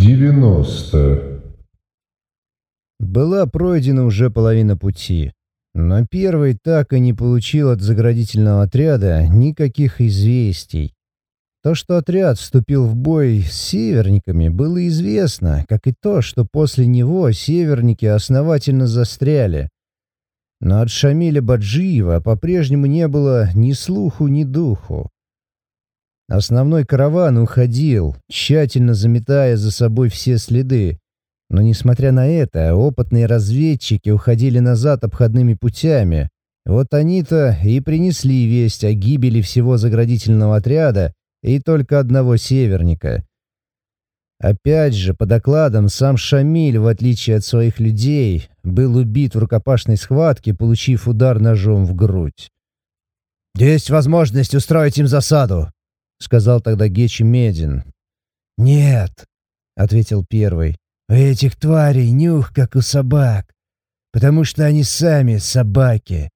девяносто. Была пройдена уже половина пути, но первый так и не получил от заградительного отряда никаких известий. То, что отряд вступил в бой с северниками, было известно, как и то, что после него северники основательно застряли. Но от Шамиля Баджиева по-прежнему не было ни слуху, ни духу. Основной караван уходил, тщательно заметая за собой все следы. Но, несмотря на это, опытные разведчики уходили назад обходными путями. Вот они-то и принесли весть о гибели всего заградительного отряда и только одного северника. Опять же, по докладам, сам Шамиль, в отличие от своих людей, был убит в рукопашной схватке, получив удар ножом в грудь. «Есть возможность устроить им засаду», — сказал тогда Гечи Медин. «Нет», — ответил первый, — «у этих тварей нюх, как у собак, потому что они сами собаки.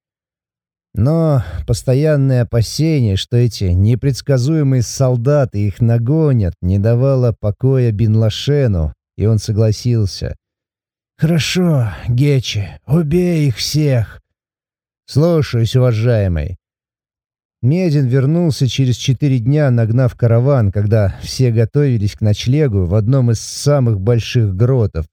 Но постоянное опасение, что эти непредсказуемые солдаты их нагонят, не давало покоя Бин Лашену, и он согласился. «Хорошо, Гечи, убей их всех!» «Слушаюсь, уважаемый». Медин вернулся через четыре дня, нагнав караван, когда все готовились к ночлегу в одном из самых больших гротов,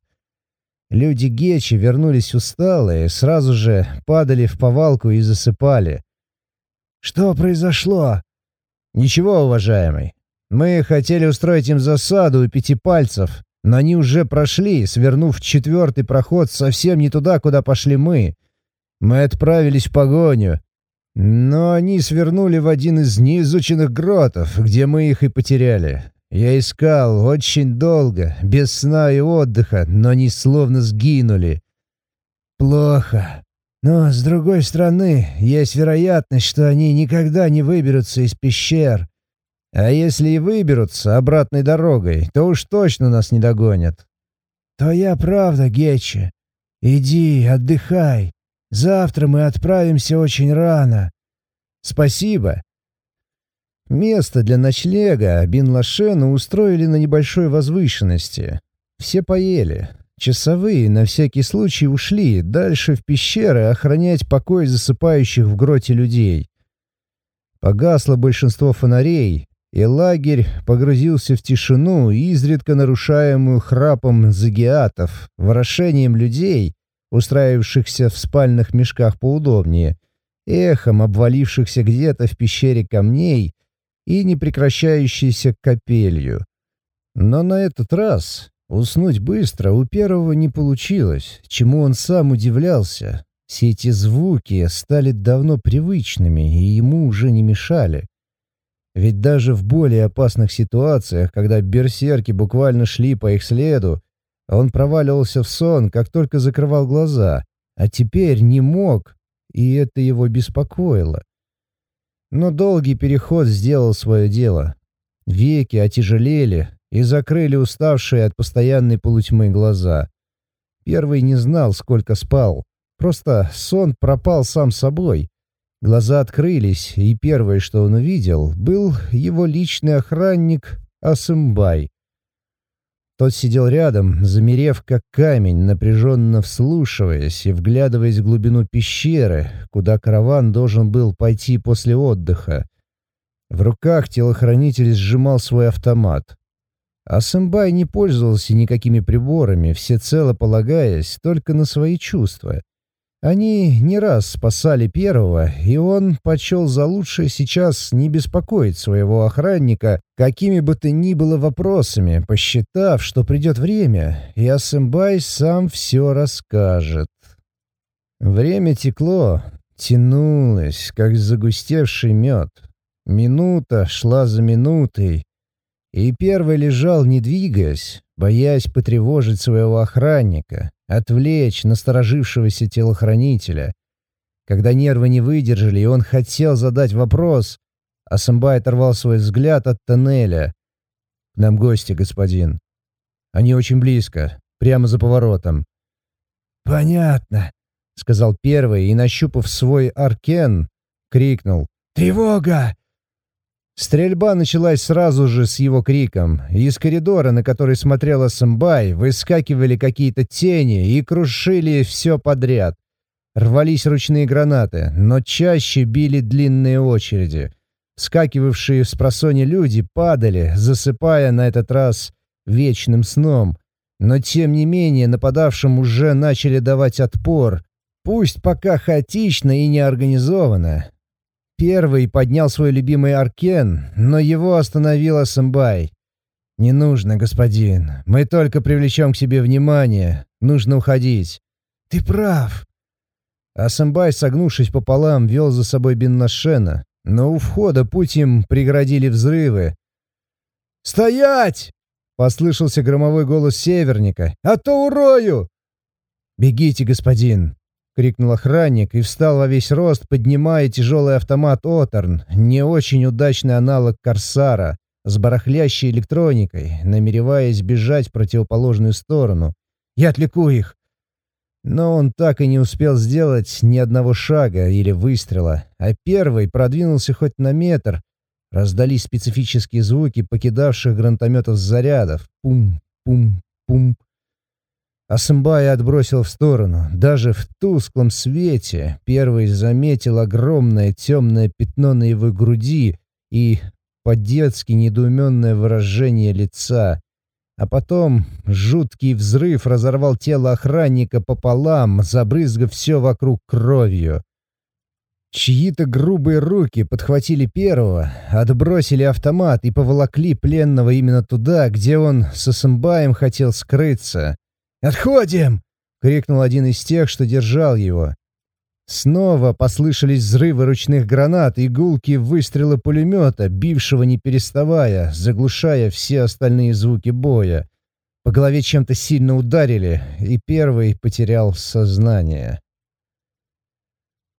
Люди Гечи вернулись усталые, сразу же падали в повалку и засыпали. «Что произошло?» «Ничего, уважаемый. Мы хотели устроить им засаду у пяти пальцев, но они уже прошли, свернув четвертый проход совсем не туда, куда пошли мы. Мы отправились в погоню, но они свернули в один из неизученных гротов, где мы их и потеряли. Я искал очень долго, без сна и отдыха, но они словно сгинули. Плохо. Но, с другой стороны, есть вероятность, что они никогда не выберутся из пещер. А если и выберутся обратной дорогой, то уж точно нас не догонят. Твоя правда, Гечи. Иди, отдыхай. Завтра мы отправимся очень рано. Спасибо. Место для ночлега Бин Лашену устроили на небольшой возвышенности. Все поели. Часовые на всякий случай ушли дальше в пещеры охранять покой засыпающих в гроте людей. Погасло большинство фонарей, и лагерь погрузился в тишину, изредка нарушаемую храпом загиатов, ворошением людей, устраивавшихся в спальных мешках поудобнее, эхом обвалившихся где-то в пещере камней и непрекращающейся капелью. Но на этот раз уснуть быстро у первого не получилось, чему он сам удивлялся. Все эти звуки стали давно привычными и ему уже не мешали. Ведь даже в более опасных ситуациях, когда берсерки буквально шли по их следу, он проваливался в сон, как только закрывал глаза, а теперь не мог, и это его беспокоило. Но долгий переход сделал свое дело. Веки отяжелели и закрыли уставшие от постоянной полутьмы глаза. Первый не знал, сколько спал. Просто сон пропал сам собой. Глаза открылись, и первое, что он увидел, был его личный охранник Асымбай. Тот сидел рядом, замерев как камень, напряженно вслушиваясь и вглядываясь в глубину пещеры, куда караван должен был пойти после отдыха. В руках телохранитель сжимал свой автомат. А Сэмбай не пользовался никакими приборами, всецело полагаясь только на свои чувства. Они не раз спасали первого, и он почел за лучшее сейчас не беспокоить своего охранника какими бы то ни было вопросами, посчитав, что придет время, и Асымбай сам все расскажет. Время текло, тянулось, как загустевший мед. Минута шла за минутой, и первый лежал, не двигаясь, боясь потревожить своего охранника, отвлечь насторожившегося телохранителя. Когда нервы не выдержали, и он хотел задать вопрос, а Самбай оторвал свой взгляд от тоннеля. «К нам гости, господин. Они очень близко, прямо за поворотом». «Понятно», — сказал первый и, нащупав свой аркен, крикнул «Тревога!» Стрельба началась сразу же с его криком. Из коридора, на который смотрела Сэмбай, выскакивали какие-то тени и крушили все подряд. Рвались ручные гранаты, но чаще били длинные очереди. Скакивавшие с просони люди падали, засыпая на этот раз вечным сном. Но тем не менее нападавшим уже начали давать отпор, пусть пока хаотично и неорганизованно. Первый поднял свой любимый аркен, но его остановила Сэмбай. «Не нужно, господин. Мы только привлечем к себе внимание. Нужно уходить». «Ты прав». А Сэмбай, согнувшись пополам, вел за собой Беннашена, но у входа путь им преградили взрывы. «Стоять!» — послышался громовой голос северника. «А то урою!» «Бегите, господин!» — крикнул охранник и встал во весь рост, поднимая тяжелый автомат «Оторн», не очень удачный аналог «Корсара», с барахлящей электроникой, намереваясь бежать в противоположную сторону. «Я отвлеку их!» Но он так и не успел сделать ни одного шага или выстрела, а первый продвинулся хоть на метр. Раздались специфические звуки покидавших гранатометов зарядов. Пум-пум-пум. Асымбая отбросил в сторону. Даже в тусклом свете первый заметил огромное темное пятно на его груди и по-детски недоуменное выражение лица. А потом жуткий взрыв разорвал тело охранника пополам, забрызгав все вокруг кровью. Чьи-то грубые руки подхватили первого, отбросили автомат и поволокли пленного именно туда, где он со Сымбаем хотел скрыться. «Отходим!» — крикнул один из тех, что держал его. Снова послышались взрывы ручных гранат и гулки выстрела пулемета, бившего не переставая, заглушая все остальные звуки боя. По голове чем-то сильно ударили, и первый потерял сознание.